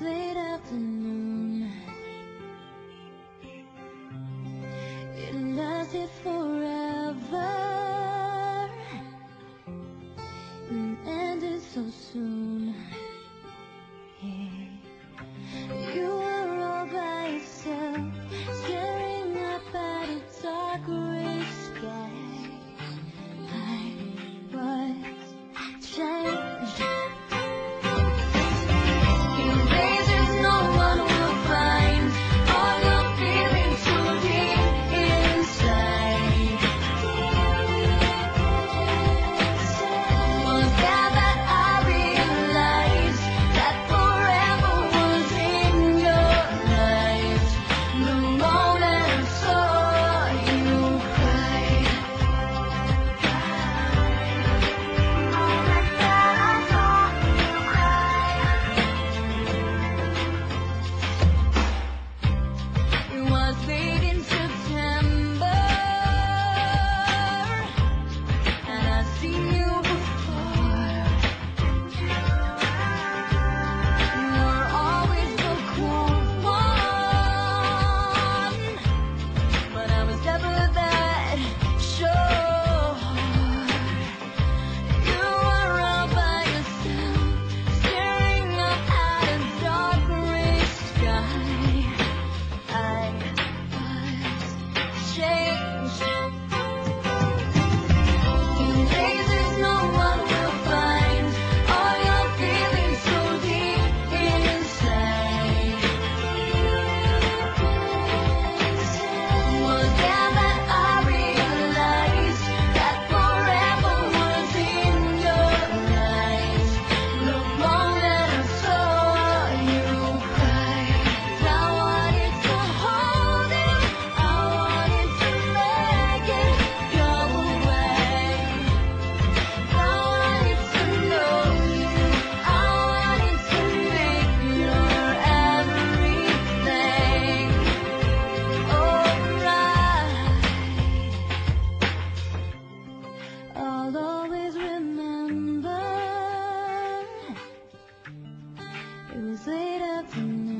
late afternoon. It lasted forever. things up in the